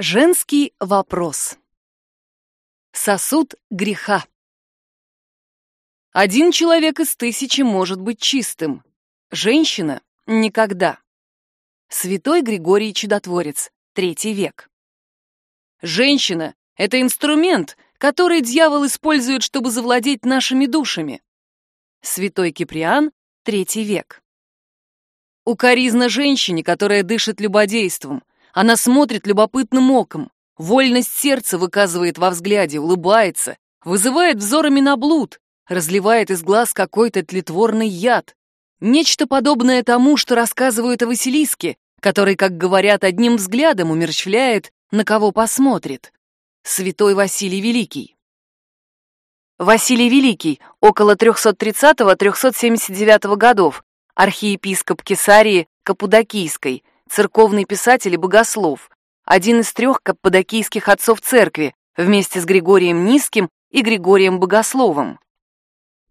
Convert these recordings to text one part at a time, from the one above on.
Женский вопрос. Сосуд греха. Один человек из тысячи может быть чистым. Женщина — никогда. Святой Григорий Чудотворец, третий век. Женщина — это инструмент, который дьявол использует, чтобы завладеть нашими душами. Святой Киприан, третий век. Укоризна женщине, которая дышит любодейством, она смотрит любопытным оком, вольность сердца выказывает во взгляде, улыбается, вызывает взорами на блуд, разливает из глаз какой-то тлетворный яд. Нечто подобное тому, что рассказывают о Василиске, который, как говорят, одним взглядом умерщвляет, на кого посмотрит. Святой Василий Великий. Василий Великий, около 330-379 годов, архиепископ Кесарии Капудокийской, церковный писатель и богослов, один из трех каппадокийских отцов церкви, вместе с Григорием Низким и Григорием Богословом.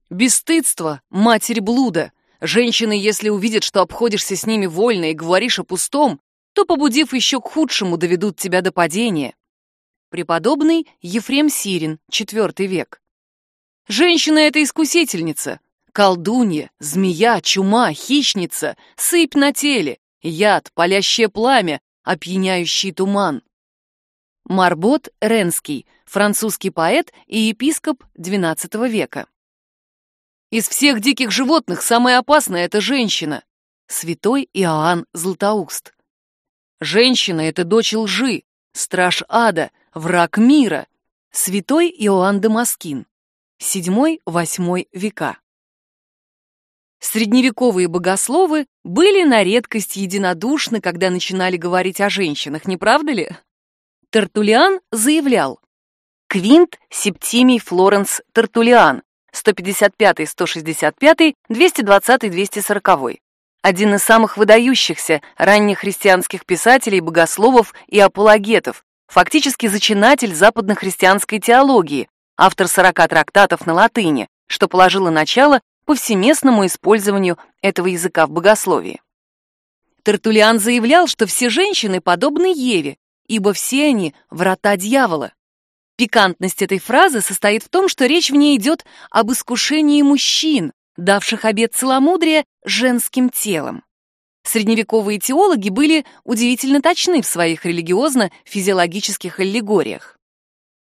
Бесстыдство — матерь блуда. Женщины, если увидят, что обходишься с ними вольно и говоришь о пустом, то, побудив еще к худшему, доведут тебя до падения. Преподобный Ефрем Сирин, IV век. Женщина — это искусительница, колдунья, змея, чума, хищница, сыпь на теле, яд, палящее пламя, опьяняющий туман. Марбот Ренский, французский поэт и епископ XII века. Из всех диких животных самое опасное — это женщина. Святой Иоанн Златоуст. Женщина — это дочь лжи, страж ада, враг мира. Святой Иоанн Дамаскин. VII-VIII века. Средневековые богословы были на редкость единодушны, когда начинали говорить о женщинах, не правда ли? Тертулиан заявлял, Квинт Септимий Флоренс Тертулиан, 155-165, 220-240. Один из самых выдающихся ранних христианских писателей, богословов и апологетов, фактически зачинатель западно-христианской теологии, автор 40 трактатов на латыни, что положило начало повсеместному использованию этого языка в богословии. Тертулиан заявлял, что все женщины подобны Еве, ибо все они — врата дьявола. Пикантность этой фразы состоит в том, что речь в ней идет об искушении мужчин, давших обет целомудрия женским телом. Средневековые теологи были удивительно точны в своих религиозно-физиологических аллегориях.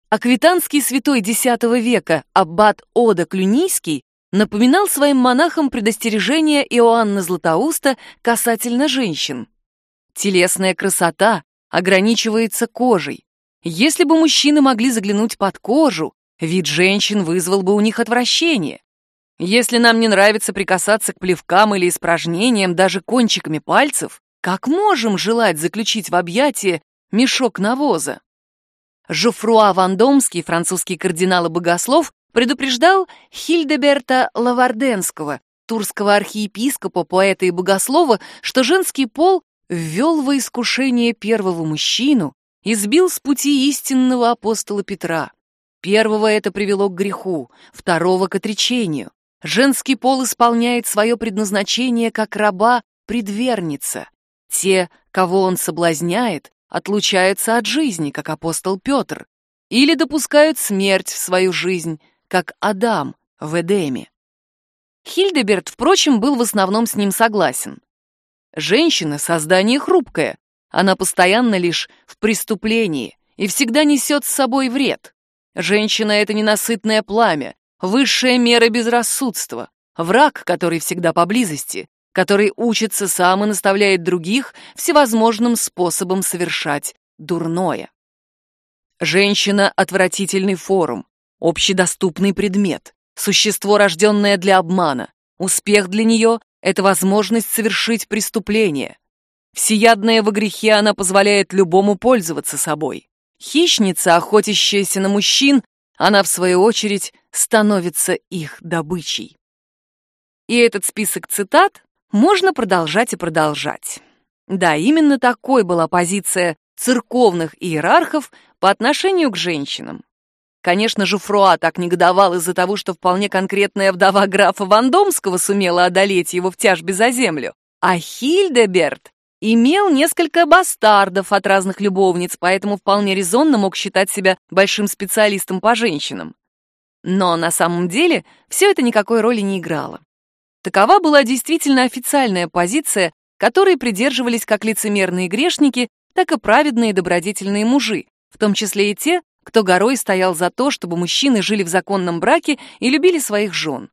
Аквитанский святой X века аббат Ода Клюнийский напоминал своим монахам предостережение Иоанна Златоуста касательно женщин. Телесная красота ограничивается кожей. Если бы мужчины могли заглянуть под кожу, вид женщин вызвал бы у них отвращение. Если нам не нравится прикасаться к плевкам или испражнениям даже кончиками пальцев, как можем желать заключить в объятие мешок навоза? Жофруа Вандомский, французский кардинал и богослов, предупреждал Хильдеберта Лаварденского, турского архиепископа, поэта и богослова, что женский пол ввел во искушение первого мужчину и сбил с пути истинного апостола Петра. Первого это привело к греху, второго — к отречению. Женский пол исполняет свое предназначение как раба-предверница. Те, кого он соблазняет, отлучаются от жизни, как апостол Петр, или допускают смерть в свою жизнь, как Адам в Эдеме. Хильдеберт, впрочем, был в основном с ним согласен. Женщина — создание хрупкое, она постоянно лишь в преступлении и всегда несет с собой вред. Женщина — это ненасытное пламя, высшая мера безрассудства, враг, который всегда поблизости, который учится сам и наставляет других всевозможным способом совершать дурное. Женщина — отвратительный форум, общедоступный предмет, существо, рожденное для обмана. Успех для нее — это возможность совершить преступление. Всеядная во грехе она позволяет любому пользоваться собой. Хищница, охотящаяся на мужчин, она, в свою очередь, становится их добычей. И этот список цитат можно продолжать и продолжать. Да, именно такой была позиция церковных иерархов по отношению к женщинам. Конечно же, Фруа так негодовал из-за того, что вполне конкретная вдова графа Вандомского сумела одолеть его в тяжбе за землю. А Хильдеберт имел несколько бастардов от разных любовниц, поэтому вполне резонно мог считать себя большим специалистом по женщинам. Но на самом деле все это никакой роли не играло. Такова была действительно официальная позиция, которой придерживались как лицемерные грешники, так и праведные добродетельные мужи, в том числе и те, кто горой стоял за то, чтобы мужчины жили в законном браке и любили своих жен.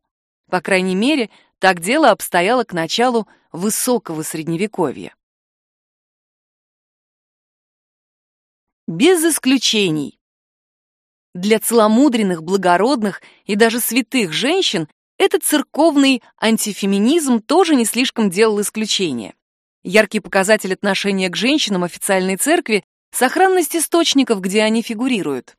По крайней мере, так дело обстояло к началу высокого средневековья. Без исключений. Для целомудренных, благородных и даже святых женщин этот церковный антифеминизм тоже не слишком делал исключения. Яркий показатель отношения к женщинам официальной церкви — сохранность источников, где они фигурируют.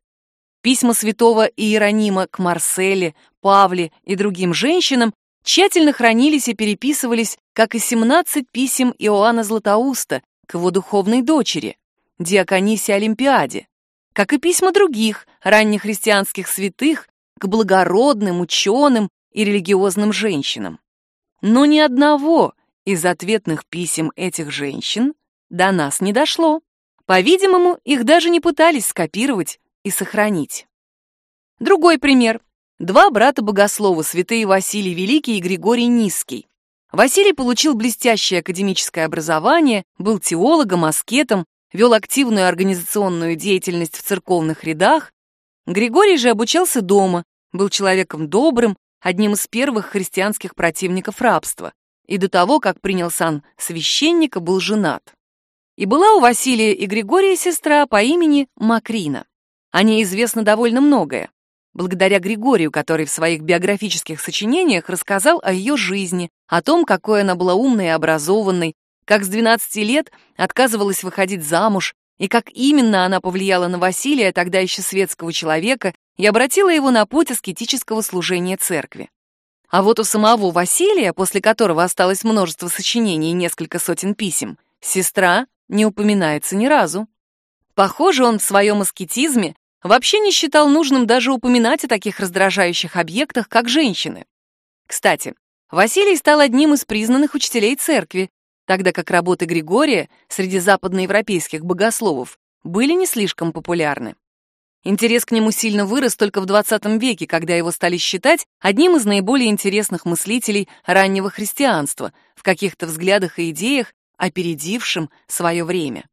Письма святого Иеронима к Марселе, Павле и другим женщинам тщательно хранились и переписывались, как и 17 писем Иоанна Златоуста к его духовной дочери, Диаконисе Олимпиаде, как и письма других ранних христианских святых к благородным, ученым и религиозным женщинам. Но ни одного из ответных писем этих женщин до нас не дошло. По-видимому, их даже не пытались скопировать и сохранить. Другой пример. Два брата-богослова, святые Василий Великий и Григорий Низкий. Василий получил блестящее академическое образование, был теологом, аскетом, вел активную организационную деятельность в церковных рядах. Григорий же обучался дома, был человеком добрым, одним из первых христианских противников рабства и до того, как принял сан священника, был женат. И была у Василия и Григория сестра по имени Макрина. О ней известно довольно многое. Благодаря Григорию, который в своих биографических сочинениях рассказал о ее жизни, о том, какой она была умной и образованной, как с 12 лет отказывалась выходить замуж, и как именно она повлияла на Василия, тогда еще светского человека, и обратила его на путь аскетического служения церкви. А вот у самого Василия, после которого осталось множество сочинений и несколько сотен писем, сестра не упоминается ни разу. Похоже, он в своем аскетизме вообще не считал нужным даже упоминать о таких раздражающих объектах, как женщины. Кстати, Василий стал одним из признанных учителей церкви, тогда как работы Григория среди западноевропейских богословов были не слишком популярны. Интерес к нему сильно вырос только в 20 веке, когда его стали считать одним из наиболее интересных мыслителей раннего христианства, в каких-то взглядах и идеях, опередившим свое время.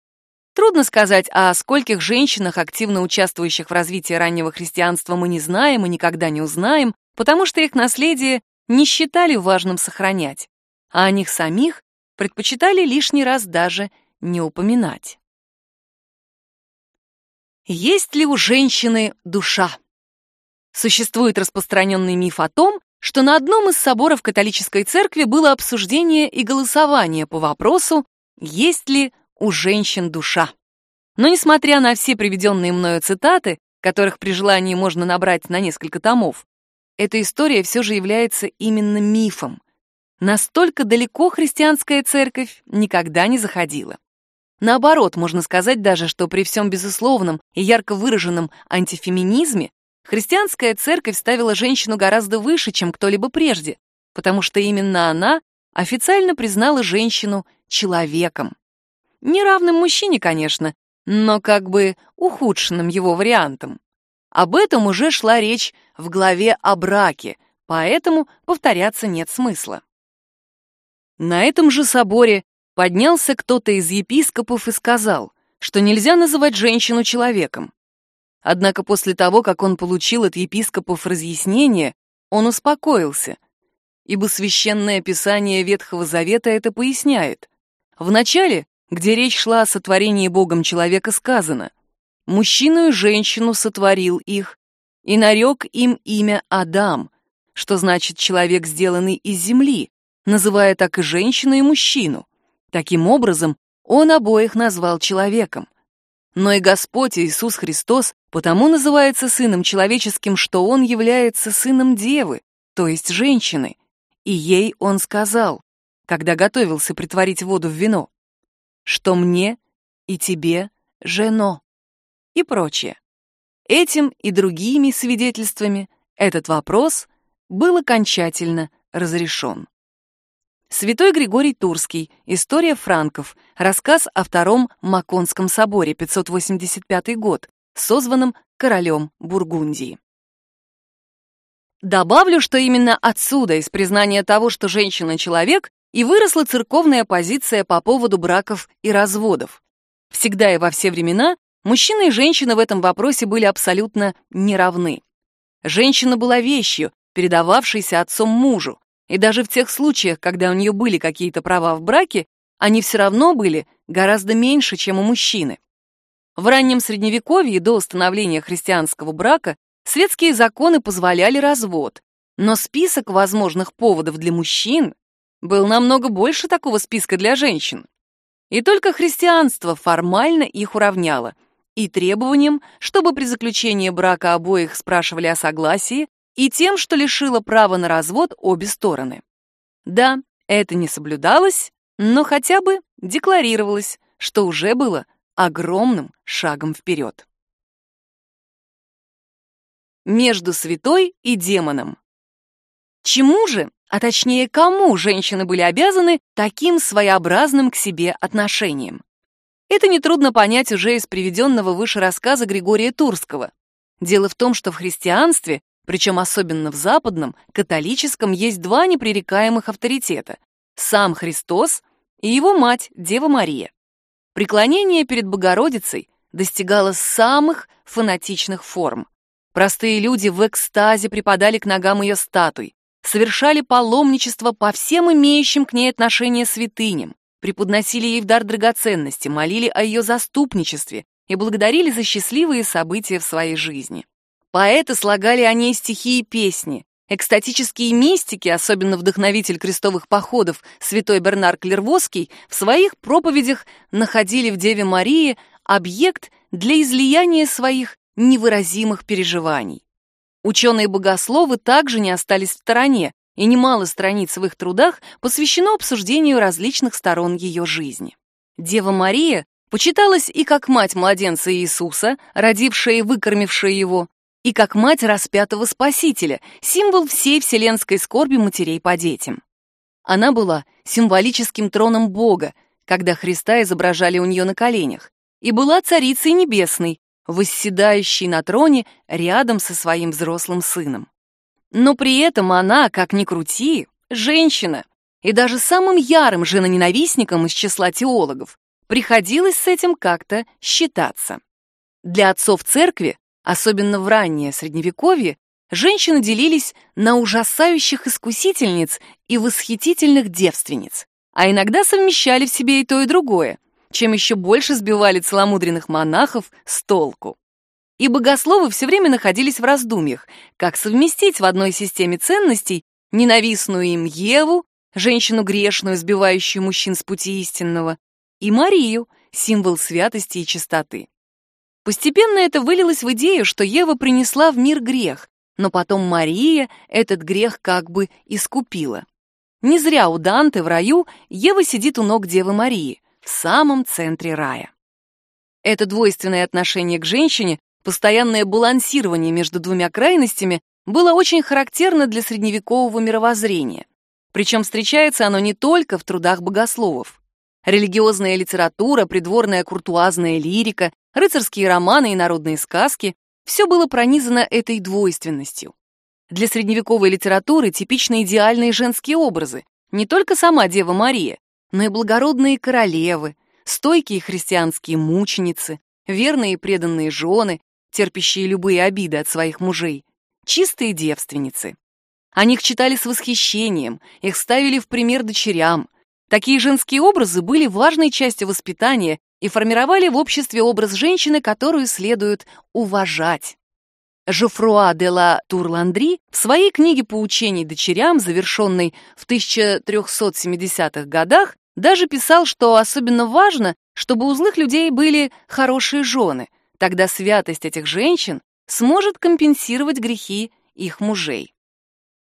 Трудно сказать, о скольких женщинах, активно участвующих в развитии раннего христианства, мы не знаем и никогда не узнаем, потому что их наследие не считали важным сохранять, а о них самих предпочитали лишний раз даже не упоминать. Есть ли у женщины душа? Существует распространенный миф о том, что на одном из соборов католической церкви было обсуждение и голосование по вопросу, есть ли у женщин душа. Но несмотря на все приведенные мною цитаты, которых при желании можно набрать на несколько томов, эта история все же является именно мифом. Настолько далеко христианская церковь никогда не заходила. Наоборот, можно сказать даже, что при всем безусловном и ярко выраженном антифеминизме христианская церковь ставила женщину гораздо выше, чем кто-либо прежде, потому что именно она официально признала женщину человеком. Не равным мужчине, конечно, но как бы ухудшенным его вариантом. Об этом уже шла речь в главе о браке, поэтому повторяться нет смысла. На этом же соборе Поднялся кто-то из епископов и сказал, что нельзя называть женщину человеком. Однако после того, как он получил от епископов разъяснение, он успокоился, ибо священное писание Ветхого Завета это поясняет. В начале, где речь шла о сотворении Богом человека, сказано «Мужчину и женщину сотворил их, и нарек им имя Адам», что значит «человек, сделанный из земли», называя так и женщину, и мужчину. Таким образом, он обоих назвал человеком. Но и Господь Иисус Христос потому называется Сыном Человеческим, что Он является Сыном Девы, то есть женщины. И ей Он сказал, когда готовился притворить воду в вино, что мне и тебе жено и прочее. Этим и другими свидетельствами этот вопрос был окончательно разрешен. Святой Григорий Турский. История франков. Рассказ о Втором Маконском соборе, 585 год, созванном королем Бургундии. Добавлю, что именно отсюда, из признания того, что женщина — человек, и выросла церковная позиция по поводу браков и разводов. Всегда и во все времена мужчина и женщина в этом вопросе были абсолютно неравны. Женщина была вещью, передававшейся отцом мужу, и даже в тех случаях, когда у нее были какие-то права в браке, они все равно были гораздо меньше, чем у мужчины. В раннем Средневековье до установления христианского брака Светские законы позволяли развод, но список возможных поводов для мужчин был намного больше такого списка для женщин. И только христианство формально их уравняло, и требованием, чтобы при заключении брака обоих спрашивали о согласии, и тем, что лишило права на развод обе стороны. Да, это не соблюдалось, но хотя бы декларировалось, что уже было огромным шагом вперед между святой и демоном. Чему же, а точнее кому женщины были обязаны таким своеобразным к себе отношением? Это нетрудно понять уже из приведенного выше рассказа Григория Турского. Дело в том, что в христианстве, причем особенно в западном, католическом, есть два непререкаемых авторитета — сам Христос и его мать, Дева Мария. Преклонение перед Богородицей достигало самых фанатичных форм. Простые люди в экстазе припадали к ногам ее статуй, совершали паломничество по всем имеющим к ней отношение святыням, преподносили ей в дар драгоценности, молили о ее заступничестве и благодарили за счастливые события в своей жизни. Поэты слагали о ней стихи и песни, Экстатические мистики, особенно вдохновитель крестовых походов святой Бернар Клервоский, в своих проповедях находили в Деве Марии объект для излияния своих невыразимых переживаний. Ученые-богословы также не остались в стороне, и немало страниц в их трудах посвящено обсуждению различных сторон ее жизни. Дева Мария почиталась и как мать младенца Иисуса, родившая и выкормившая его, и как мать распятого Спасителя, символ всей вселенской скорби матерей по детям. Она была символическим троном Бога, когда Христа изображали у нее на коленях, и была царицей небесной, восседающей на троне рядом со своим взрослым сыном. Но при этом она, как ни крути, женщина, и даже самым ярым женоненавистником из числа теологов приходилось с этим как-то считаться. Для отцов церкви, особенно в раннее Средневековье, женщины делились на ужасающих искусительниц и восхитительных девственниц, а иногда совмещали в себе и то, и другое — чем еще больше сбивали целомудренных монахов с толку. И богословы все время находились в раздумьях, как совместить в одной системе ценностей ненавистную им Еву, женщину грешную, сбивающую мужчин с пути истинного, и Марию, символ святости и чистоты. Постепенно это вылилось в идею, что Ева принесла в мир грех, но потом Мария этот грех как бы искупила. Не зря у Данте в раю Ева сидит у ног Девы Марии в самом центре рая. Это двойственное отношение к женщине, постоянное балансирование между двумя крайностями было очень характерно для средневекового мировоззрения. Причем встречается оно не только в трудах богословов. Религиозная литература, придворная куртуазная лирика, рыцарские романы и народные сказки — все было пронизано этой двойственностью. Для средневековой литературы типичны идеальные женские образы, не только сама Дева Мария, но и благородные королевы, стойкие христианские мученицы, верные и преданные жены, терпящие любые обиды от своих мужей, чистые девственницы. О них читали с восхищением, их ставили в пример дочерям. Такие женские образы были важной частью воспитания и формировали в обществе образ женщины, которую следует уважать. Жофруа де ла Турландри в своей книге «Поучений дочерям», завершенной в 1370-х годах, даже писал, что особенно важно, чтобы у злых людей были хорошие жены, тогда святость этих женщин сможет компенсировать грехи их мужей.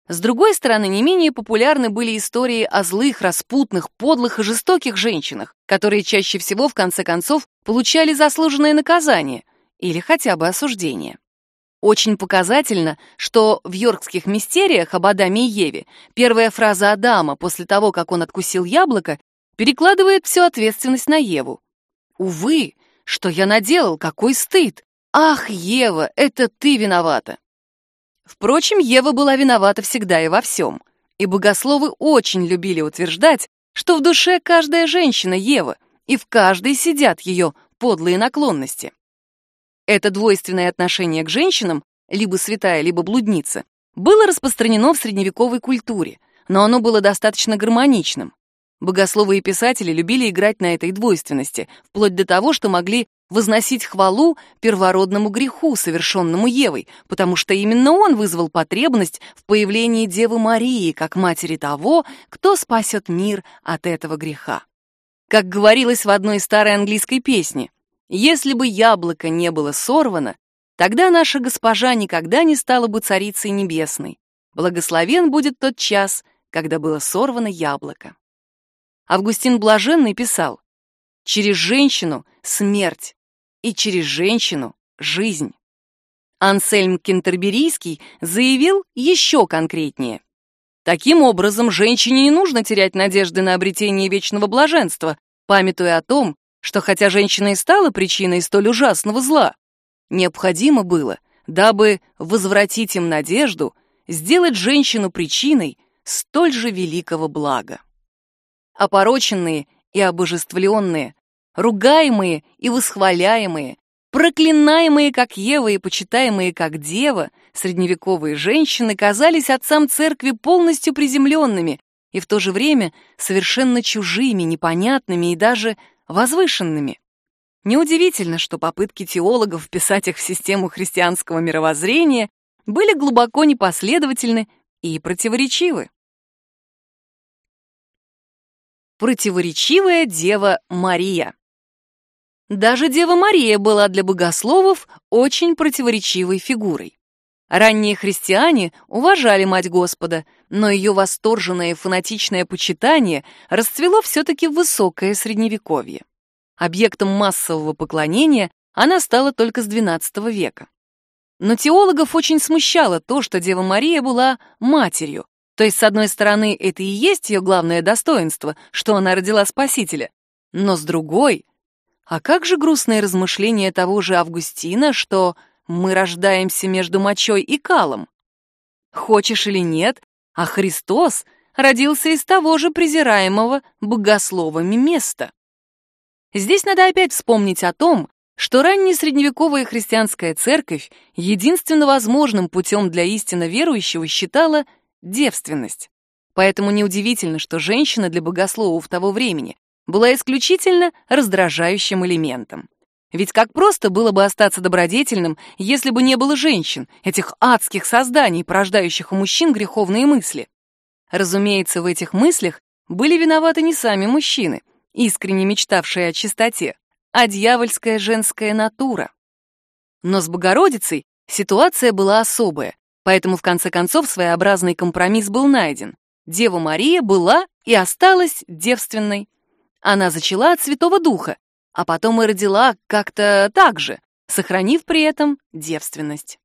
С другой стороны, не менее популярны были истории о злых, распутных, подлых и жестоких женщинах, которые чаще всего, в конце концов, получали заслуженное наказание или хотя бы осуждение. Очень показательно, что в йоркских мистериях об Адаме и Еве первая фраза Адама после того, как он откусил яблоко, перекладывает всю ответственность на Еву. «Увы, что я наделал, какой стыд! Ах, Ева, это ты виновата!» Впрочем, Ева была виновата всегда и во всем, и богословы очень любили утверждать, что в душе каждая женщина Ева, и в каждой сидят ее подлые наклонности. Это двойственное отношение к женщинам, либо святая, либо блудница, было распространено в средневековой культуре, но оно было достаточно гармоничным. Богословы и писатели любили играть на этой двойственности, вплоть до того, что могли возносить хвалу первородному греху, совершенному Евой, потому что именно он вызвал потребность в появлении Девы Марии как матери того, кто спасет мир от этого греха. Как говорилось в одной старой английской песне, если бы яблоко не было сорвано, тогда наша госпожа никогда не стала бы царицей небесной. Благословен будет тот час, когда было сорвано яблоко. Августин Блаженный писал, «Через женщину — смерть, и через женщину — жизнь». Ансельм Кентерберийский заявил еще конкретнее. Таким образом, женщине не нужно терять надежды на обретение вечного блаженства, памятуя о том, что хотя женщина и стала причиной столь ужасного зла, необходимо было, дабы возвратить им надежду, сделать женщину причиной столь же великого блага. Опороченные и обожествленные, ругаемые и восхваляемые, проклинаемые как Ева и почитаемые как Дева, средневековые женщины казались отцам церкви полностью приземленными и в то же время совершенно чужими, непонятными и даже возвышенными. Неудивительно, что попытки теологов вписать их в систему христианского мировоззрения были глубоко непоследовательны и противоречивы. Противоречивая Дева Мария Даже Дева Мария была для богословов очень противоречивой фигурой. Ранние христиане уважали Мать Господа, но ее восторженное и фанатичное почитание расцвело все-таки в высокое средневековье. Объектом массового поклонения она стала только с XII века. Но теологов очень смущало то, что Дева Мария была матерью, то есть, с одной стороны, это и есть ее главное достоинство, что она родила Спасителя, но с другой, а как же грустное размышление того же Августина, что мы рождаемся между мочой и калом. Хочешь или нет, а Христос родился из того же презираемого богословами места. Здесь надо опять вспомнить о том, что ранняя средневековая христианская церковь единственно возможным путем для истинно верующего считала девственность. Поэтому неудивительно, что женщина для богословов того времени была исключительно раздражающим элементом. Ведь как просто было бы остаться добродетельным, если бы не было женщин, этих адских созданий, порождающих у мужчин греховные мысли. Разумеется, в этих мыслях были виноваты не сами мужчины, искренне мечтавшие о чистоте, а дьявольская женская натура. Но с Богородицей ситуация была особая, поэтому в конце концов своеобразный компромисс был найден. Дева Мария была и осталась девственной. Она зачала от Святого Духа, а потом и родила как-то так же, сохранив при этом девственность.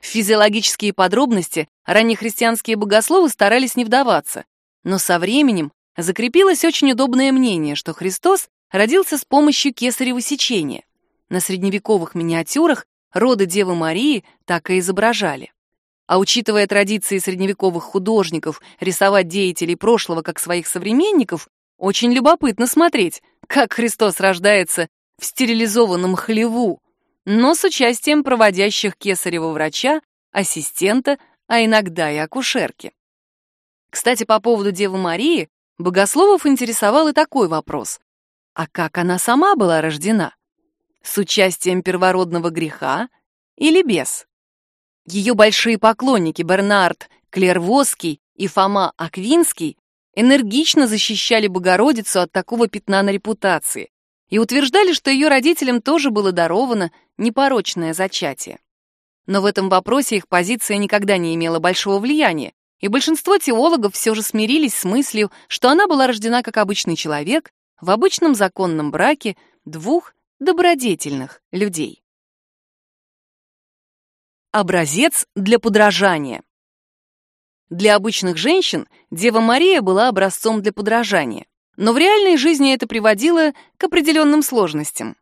В физиологические подробности раннехристианские богословы старались не вдаваться, но со временем закрепилось очень удобное мнение, что Христос родился с помощью кесарево сечения. На средневековых миниатюрах роды Девы Марии так и изображали. А учитывая традиции средневековых художников рисовать деятелей прошлого как своих современников, очень любопытно смотреть, как Христос рождается в стерилизованном хлеву, но с участием проводящих кесарева врача, ассистента, а иногда и акушерки. Кстати, по поводу Девы Марии, богословов интересовал и такой вопрос. А как она сама была рождена? С участием первородного греха или без? Ее большие поклонники Бернард Клервоский и Фома Аквинский энергично защищали Богородицу от такого пятна на репутации и утверждали, что ее родителям тоже было даровано непорочное зачатие. Но в этом вопросе их позиция никогда не имела большого влияния, и большинство теологов все же смирились с мыслью, что она была рождена как обычный человек в обычном законном браке двух добродетельных людей. Образец для подражания. Для обычных женщин Дева Мария была образцом для подражания, но в реальной жизни это приводило к определенным сложностям.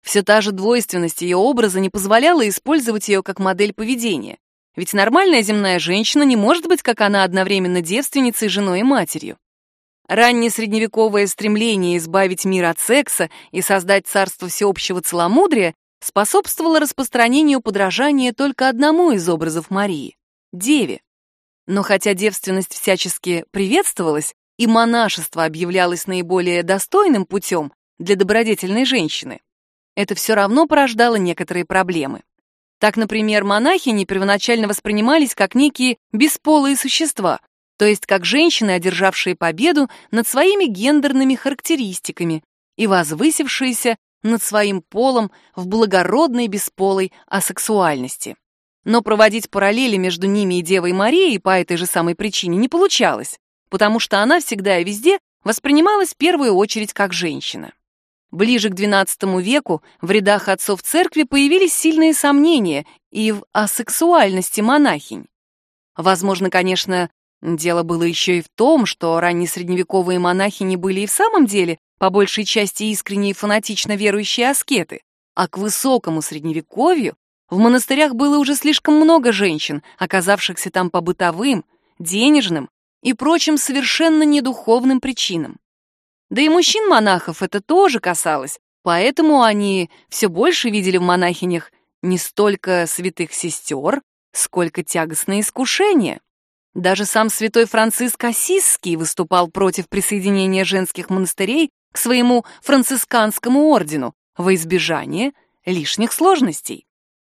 Все та же двойственность ее образа не позволяла использовать ее как модель поведения, ведь нормальная земная женщина не может быть, как она, одновременно девственницей, женой и матерью. Раннее средневековое стремление избавить мир от секса и создать царство всеобщего целомудрия способствовало распространению подражания только одному из образов Марии — Деве. Но хотя девственность всячески приветствовалась и монашество объявлялось наиболее достойным путем для добродетельной женщины, это все равно порождало некоторые проблемы. Так, например, монахини первоначально воспринимались как некие бесполые существа, то есть как женщины, одержавшие победу над своими гендерными характеристиками и возвысившиеся над своим полом в благородной бесполой асексуальности. Но проводить параллели между ними и Девой Марией по этой же самой причине не получалось, потому что она всегда и везде воспринималась в первую очередь как женщина. Ближе к XII веку в рядах отцов церкви появились сильные сомнения и в асексуальности монахинь. Возможно, конечно, дело было еще и в том, что раннесредневековые монахини были и в самом деле по большей части искренние фанатично верующие аскеты, а к высокому средневековью в монастырях было уже слишком много женщин, оказавшихся там по бытовым, денежным и прочим совершенно недуховным причинам. Да и мужчин-монахов это тоже касалось, поэтому они все больше видели в монахинях не столько святых сестер, сколько тягостные искушения. Даже сам святой Франциск Осисский выступал против присоединения женских монастырей к своему францисканскому ордену во избежание лишних сложностей.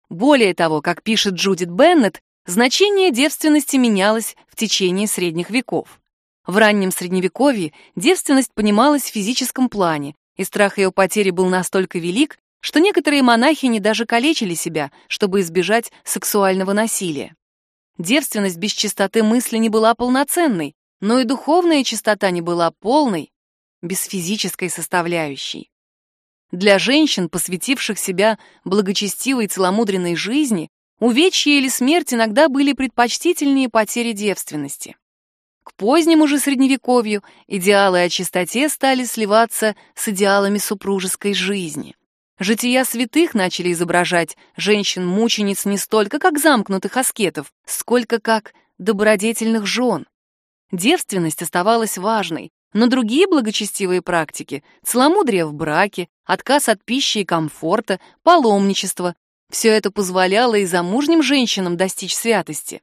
Более того, как пишет Джудит Беннет, значение девственности менялось в течение средних веков. В раннем Средневековье девственность понималась в физическом плане, и страх ее потери был настолько велик, что некоторые монахини даже калечили себя, чтобы избежать сексуального насилия. Девственность без чистоты мысли не была полноценной, но и духовная чистота не была полной, без физической составляющей. Для женщин, посвятивших себя благочестивой целомудренной жизни, увечья или смерть иногда были предпочтительнее потери девственности. К позднему же средневековью идеалы о чистоте стали сливаться с идеалами супружеской жизни. Жития святых начали изображать женщин-мучениц не столько как замкнутых аскетов, сколько как добродетельных жен. Девственность оставалась важной, но другие благочестивые практики — целомудрие в браке, отказ от пищи и комфорта, паломничество — все это позволяло и замужним женщинам достичь святости.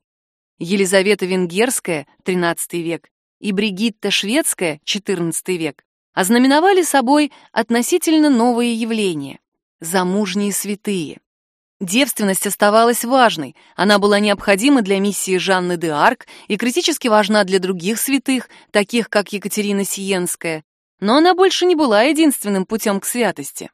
Елизавета Венгерская, XIII век, и Бригитта Шведская, XIV век, ознаменовали собой относительно новые явления — замужние святые. Девственность оставалась важной, она была необходима для миссии Жанны де Арк и критически важна для других святых, таких как Екатерина Сиенская, но она больше не была единственным путем к святости.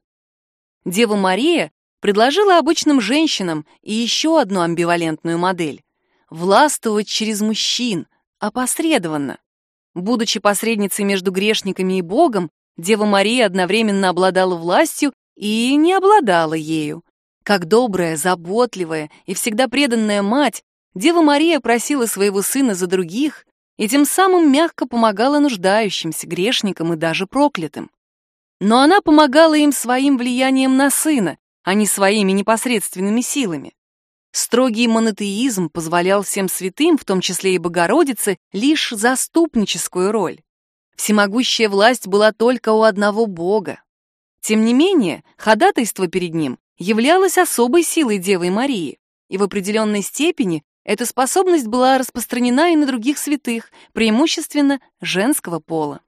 Дева Мария предложила обычным женщинам и еще одну амбивалентную модель властвовать через мужчин, опосредованно. Будучи посредницей между грешниками и Богом, Дева Мария одновременно обладала властью и не обладала ею. Как добрая, заботливая и всегда преданная мать, Дева Мария просила своего сына за других и тем самым мягко помогала нуждающимся, грешникам и даже проклятым. Но она помогала им своим влиянием на сына, а не своими непосредственными силами. Строгий монотеизм позволял всем святым, в том числе и Богородице, лишь заступническую роль. Всемогущая власть была только у одного Бога. Тем не менее, ходатайство перед ним являлось особой силой Девы Марии, и в определенной степени эта способность была распространена и на других святых, преимущественно женского пола.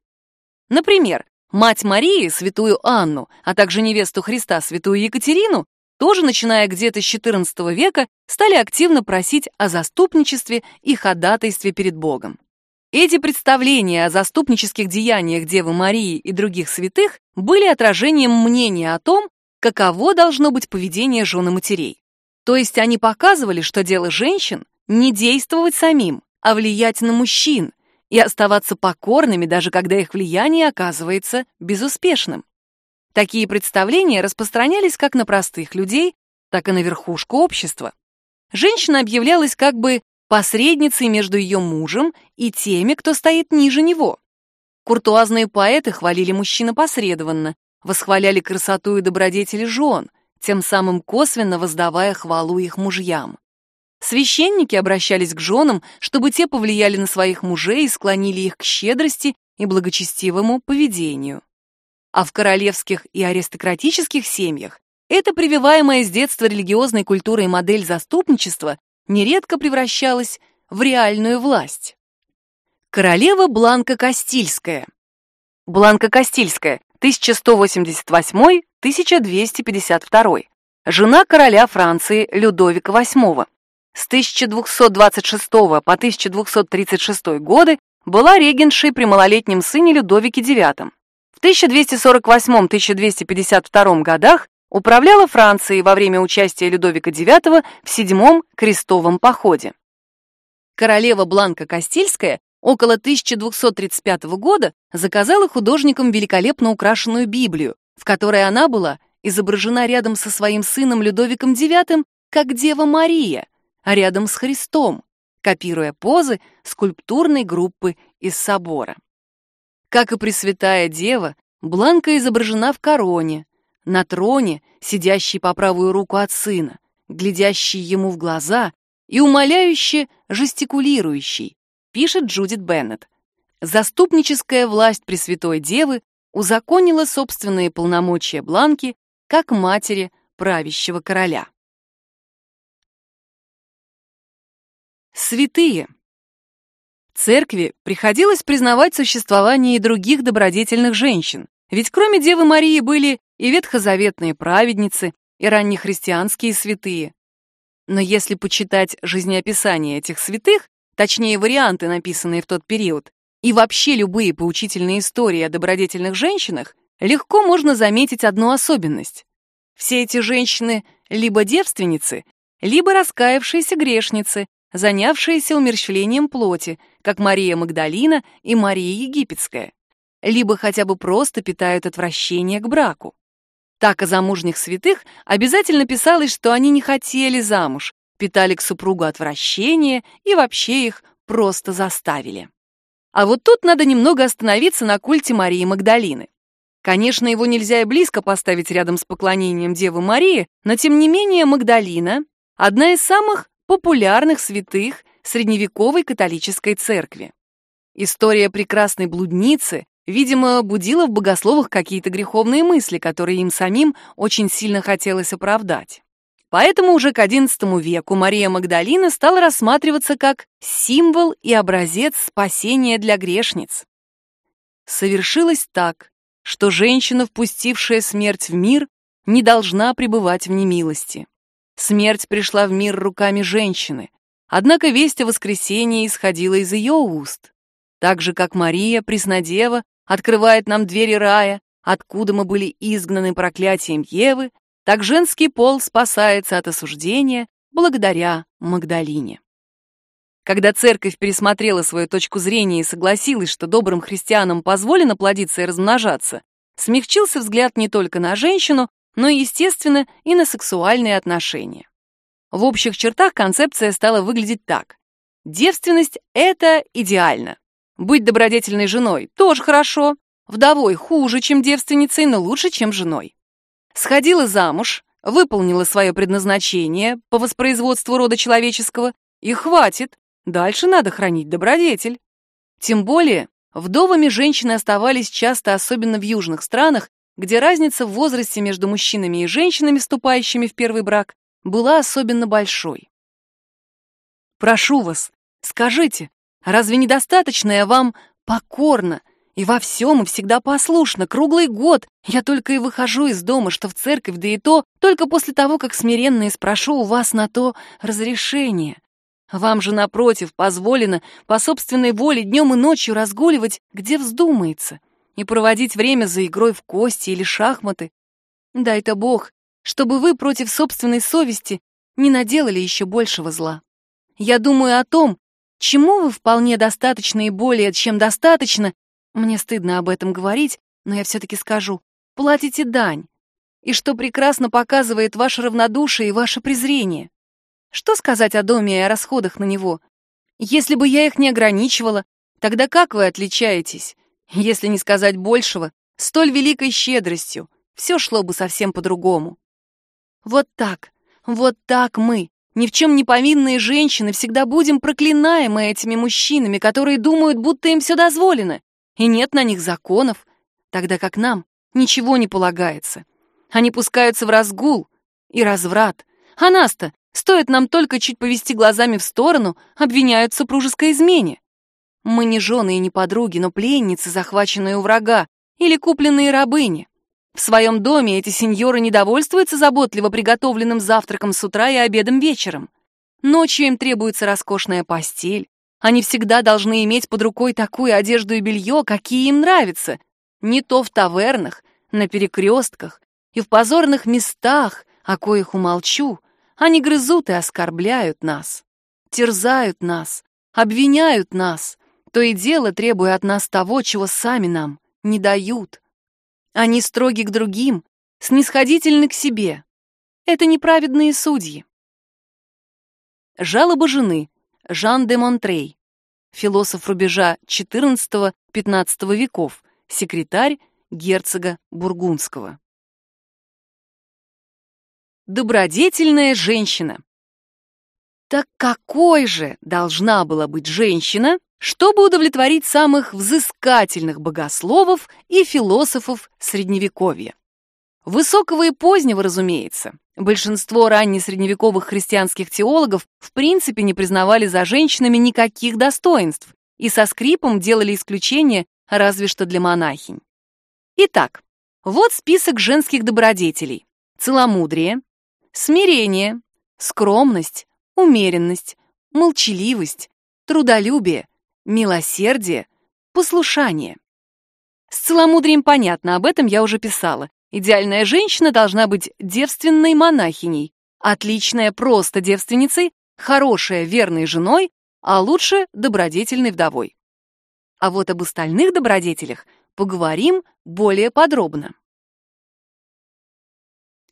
Например, мать Марии, святую Анну, а также невесту Христа, святую Екатерину, тоже, начиная где-то с XIV века, стали активно просить о заступничестве и ходатайстве перед Богом. Эти представления о заступнических деяниях Девы Марии и других святых были отражением мнения о том, каково должно быть поведение жены матерей. То есть они показывали, что дело женщин — не действовать самим, а влиять на мужчин и оставаться покорными, даже когда их влияние оказывается безуспешным. Такие представления распространялись как на простых людей, так и на верхушку общества. женщина объявлялась как бы посредницей между ее мужем и теми, кто стоит ниже него. Куртуазные поэты хвалили мужчин опосредованно, восхваляли красоту и добродетели жен, тем самым косвенно воздавая хвалу их мужьям. Священники обращались к женам, чтобы те повлияли на своих мужей и склонили их к щедрости и благочестивому поведению. А в королевских и аристократических семьях эта прививаемая с детства религиозной культурой модель заступничества нередко превращалась в реальную власть. Королева Бланка Кастильская. Бланка Кастильская, 1188-1252. Жена короля Франции Людовика VIII. С 1226 по 1236 годы была регеншей при малолетнем сыне Людовике IX. В 1248-1252 годах управляла Францией во время участия Людовика IX в Седьмом крестовом походе. Королева Бланка Кастильская около 1235 года заказала художникам великолепно украшенную Библию, в которой она была изображена рядом со своим сыном Людовиком IX как Дева Мария, а рядом с Христом, копируя позы скульптурной группы из собора. Как и Пресвятая Дева, Бланка изображена в короне, на троне, сидящий по правую руку от сына, глядящий ему в глаза и умоляюще жестикулирующий, пишет Джудит Беннет. Заступническая власть Пресвятой Девы узаконила собственные полномочия Бланки как матери правящего короля. Святые. Церкви приходилось признавать существование и других добродетельных женщин, ведь кроме Девы Марии были и ветхозаветные праведницы, и раннехристианские святые. Но если почитать жизнеописание этих святых, точнее варианты, написанные в тот период, и вообще любые поучительные истории о добродетельных женщинах, легко можно заметить одну особенность. Все эти женщины либо девственницы, либо раскаявшиеся грешницы, занявшиеся умерщвлением плоти, как Мария Магдалина и Мария Египетская, либо хотя бы просто питают отвращение к браку. Так о замужних святых обязательно писалось, что они не хотели замуж, питали к супругу отвращение и вообще их просто заставили. А вот тут надо немного остановиться на культе Марии Магдалины. Конечно, его нельзя и близко поставить рядом с поклонением Девы Марии, но тем не менее Магдалина – одна из самых популярных святых средневековой католической церкви. История прекрасной блудницы Видимо, будила в богословах какие-то греховные мысли, которые им самим очень сильно хотелось оправдать. Поэтому уже к XI веку Мария Магдалина стала рассматриваться как символ и образец спасения для грешниц. Совершилось так, что женщина, впустившая смерть в мир, не должна пребывать в немилости. Смерть пришла в мир руками женщины, однако весть о воскресении исходила из ее уст. Так же, как Мария, Преснодева, открывает нам двери рая, откуда мы были изгнаны проклятием Евы, так женский пол спасается от осуждения благодаря Магдалине. Когда церковь пересмотрела свою точку зрения и согласилась, что добрым христианам позволено плодиться и размножаться, смягчился взгляд не только на женщину, но, естественно, и на сексуальные отношения. В общих чертах концепция стала выглядеть так. Девственность — это идеально. Быть добродетельной женой тоже хорошо. Вдовой хуже, чем девственницей, но лучше, чем женой. Сходила замуж, выполнила свое предназначение по воспроизводству рода человеческого, и хватит. Дальше надо хранить добродетель. Тем более, вдовами женщины оставались часто, особенно в южных странах, где разница в возрасте между мужчинами и женщинами, вступающими в первый брак, была особенно большой. Прошу вас, скажите, Разве недостаточно я вам покорна и во всем и всегда послушна, круглый год? Я только и выхожу из дома, что в церковь, да и то только после того, как смиренно и спрошу у вас на то разрешение. Вам же, напротив, позволено по собственной воле днем и ночью разгуливать, где вздумается, и проводить время за игрой в кости или шахматы. Дай-то Бог, чтобы вы против собственной совести не наделали еще большего зла. Я думаю о том, Чему вы вполне достаточно и более чем достаточно, мне стыдно об этом говорить, но я все-таки скажу, платите дань, и что прекрасно показывает ваше равнодушие и ваше презрение. Что сказать о доме и о расходах на него? Если бы я их не ограничивала, тогда как вы отличаетесь? Если не сказать большего, столь великой щедростью, все шло бы совсем по-другому. Вот так, вот так мы, ни в чем не повинные женщины, всегда будем проклинаемы этими мужчинами, которые думают, будто им все дозволено, и нет на них законов, тогда как нам ничего не полагается. Они пускаются в разгул и разврат. А нас-то, стоит нам только чуть повести глазами в сторону, обвиняют в супружеской измене. Мы не жены и не подруги, но пленницы, захваченные у врага, или купленные рабыни. В своем доме эти сеньоры не довольствуются заботливо приготовленным завтраком с утра и обедом вечером. Ночью им требуется роскошная постель. Они всегда должны иметь под рукой такую одежду и белье, какие им нравятся. Не то в тавернах, на перекрестках и в позорных местах, о коих умолчу, они грызут и оскорбляют нас, терзают нас, обвиняют нас, то и дело требуя от нас того, чего сами нам не дают. Они строги к другим, снисходительны к себе. Это неправедные судьи. Жалоба жены. Жан де Монтрей. Философ рубежа XIV-XV веков. Секретарь герцога Бургундского. Добродетельная женщина. Так какой же должна была быть женщина, чтобы удовлетворить самых взыскательных богословов и философов Средневековья. Высокого и позднего, разумеется. Большинство раннесредневековых христианских теологов в принципе не признавали за женщинами никаких достоинств и со скрипом делали исключение разве что для монахинь. Итак, вот список женских добродетелей. Целомудрие, смирение, скромность, умеренность, молчаливость, трудолюбие, милосердие, послушание. С целомудрием понятно, об этом я уже писала. Идеальная женщина должна быть девственной монахиней, отличная просто девственницей, хорошая верной женой, а лучше добродетельной вдовой. А вот об остальных добродетелях поговорим более подробно.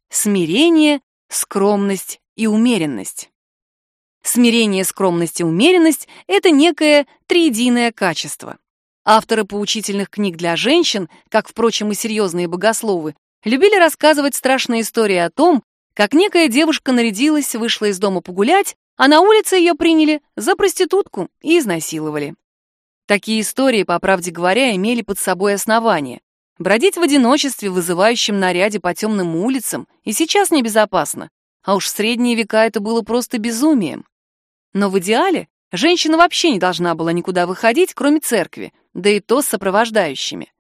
Смирение, скромность и умеренность. Смирение, скромность и умеренность — это некое триединое качество. Авторы поучительных книг для женщин, как, впрочем, и серьезные богословы, любили рассказывать страшные истории о том, как некая девушка нарядилась, вышла из дома погулять, а на улице ее приняли за проститутку и изнасиловали. Такие истории, по правде говоря, имели под собой основание. Бродить в одиночестве, вызывающем наряде по темным улицам, и сейчас небезопасно, а уж в средние века это было просто безумием. Но в идеале женщина вообще не должна была никуда выходить, кроме церкви, да и то с сопровождающими,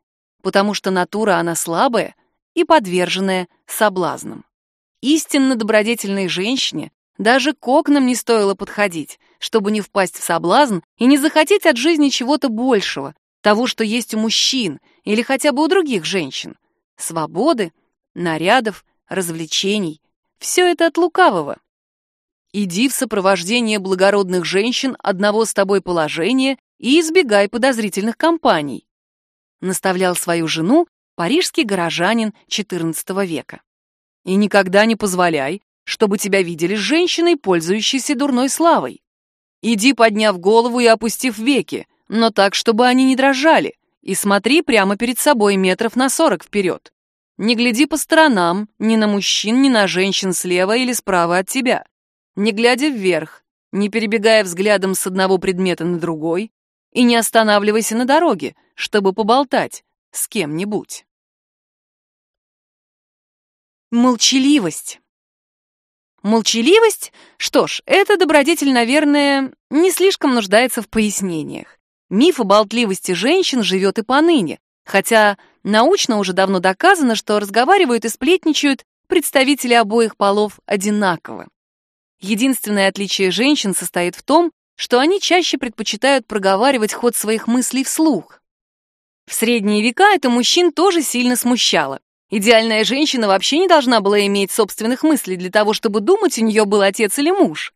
потому что натура она слабая и подверженная соблазнам. Истинно добродетельной женщине даже к окнам не стоило подходить, чтобы не впасть в соблазн и не захотеть от жизни чего-то большего, того, что есть у мужчин или хотя бы у других женщин. Свободы, нарядов, развлечений. Все это от лукавого. Иди в сопровождение благородных женщин одного с тобой положения и избегай подозрительных компаний. Наставлял свою жену парижский горожанин XIV века. И никогда не позволяй, чтобы тебя видели женщиной, пользующейся дурной славой. Иди, подняв голову и опустив веки, но так, чтобы они не дрожали, и смотри прямо перед собой метров на сорок вперед. Не гляди по сторонам, ни на мужчин, ни на женщин слева или справа от тебя не глядя вверх, не перебегая взглядом с одного предмета на другой, и не останавливайся на дороге, чтобы поболтать с кем-нибудь. Молчаливость. Молчаливость? Что ж, эта добродетель, наверное, не слишком нуждается в пояснениях. Миф о болтливости женщин живет и поныне, хотя научно уже давно доказано, что разговаривают и сплетничают представители обоих полов одинаково. Единственное отличие женщин состоит в том, что они чаще предпочитают проговаривать ход своих мыслей вслух. В средние века это мужчин тоже сильно смущало. Идеальная женщина вообще не должна была иметь собственных мыслей для того, чтобы думать, у нее был отец или муж.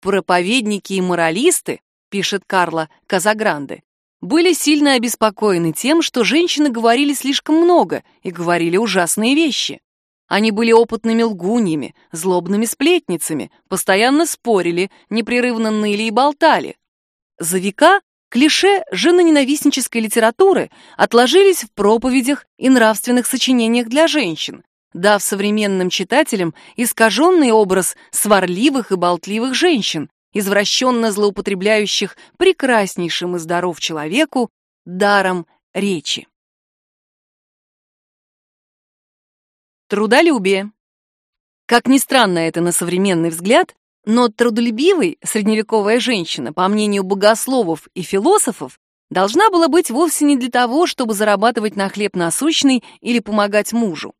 Проповедники и моралисты, пишет Карла Казагранде, были сильно обеспокоены тем, что женщины говорили слишком много и говорили ужасные вещи. Они были опытными лгуньями, злобными сплетницами, постоянно спорили, непрерывно ныли и болтали. За века клише женоненавистнической литературы отложились в проповедях и нравственных сочинениях для женщин, дав современным читателям искаженный образ сварливых и болтливых женщин, извращенно злоупотребляющих прекраснейшим и здоров человеку даром речи. Трудолюбие. Как ни странно это на современный взгляд, но трудолюбивой средневековая женщина, по мнению богословов и философов, должна была быть вовсе не для того, чтобы зарабатывать на хлеб насущный или помогать мужу.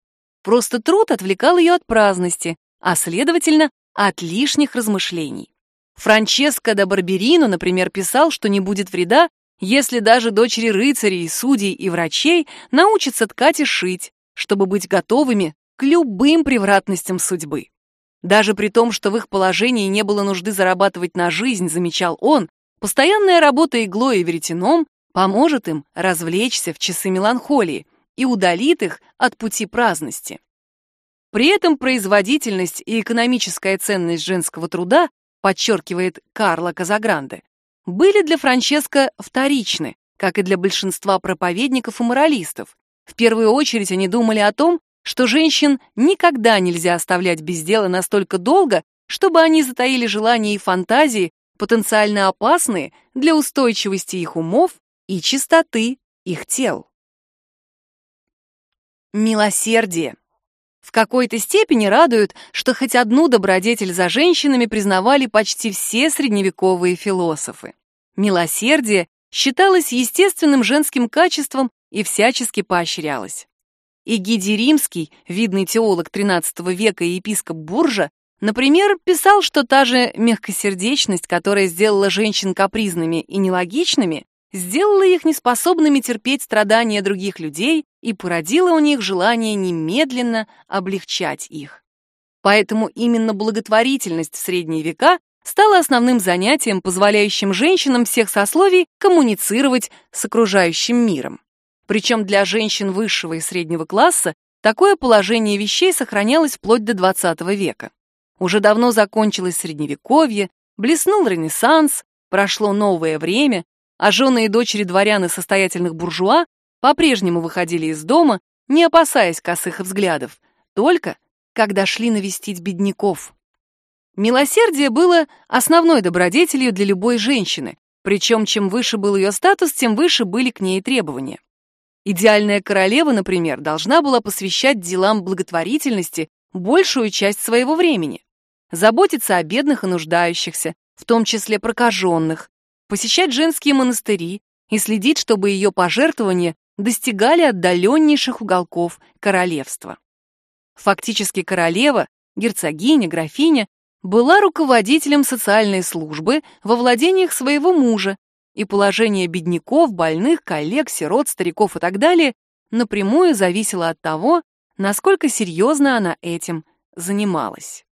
Просто труд отвлекал ее от праздности, а, следовательно, от лишних размышлений. Франческо да Барберино, например, писал, что не будет вреда, если даже дочери рыцарей, судей и врачей научатся ткать и шить, чтобы быть готовыми к любым превратностям судьбы. Даже при том, что в их положении не было нужды зарабатывать на жизнь, замечал он, постоянная работа иглой и веретеном поможет им развлечься в часы меланхолии и удалит их от пути праздности. При этом производительность и экономическая ценность женского труда подчеркивает Карло Казагранде, были для Франческо вторичны, как и для большинства проповедников и моралистов. В первую очередь они думали о том, что женщин никогда нельзя оставлять без дела настолько долго, чтобы они затаили желания и фантазии, потенциально опасные для устойчивости их умов и чистоты их тел. Милосердие. В какой-то степени радует, что хоть одну добродетель за женщинами признавали почти все средневековые философы. Милосердие считалось естественным женским качеством и всячески поощрялось. Игидий Римский, видный теолог XIII века и епископ Буржа, например, писал, что та же мягкосердечность, которая сделала женщин капризными и нелогичными, сделала их неспособными терпеть страдания других людей и породила у них желание немедленно облегчать их. Поэтому именно благотворительность в средние века стала основным занятием, позволяющим женщинам всех сословий коммуницировать с окружающим миром. Причем для женщин высшего и среднего класса такое положение вещей сохранялось вплоть до XX века. Уже давно закончилось Средневековье, блеснул Ренессанс, прошло новое время, а жены и дочери дворян и состоятельных буржуа по-прежнему выходили из дома, не опасаясь косых взглядов, только когда шли навестить бедняков. Милосердие было основной добродетелью для любой женщины, причем чем выше был ее статус, тем выше были к ней требования. Идеальная королева, например, должна была посвящать делам благотворительности большую часть своего времени, заботиться о бедных и нуждающихся, в том числе прокаженных, посещать женские монастыри и следить, чтобы ее пожертвования достигали отдаленнейших уголков королевства. Фактически королева, герцогиня, графиня была руководителем социальной службы во владениях своего мужа, и положение бедняков, больных, коллег, сирот, стариков и так далее напрямую зависело от того, насколько серьезно она этим занималась.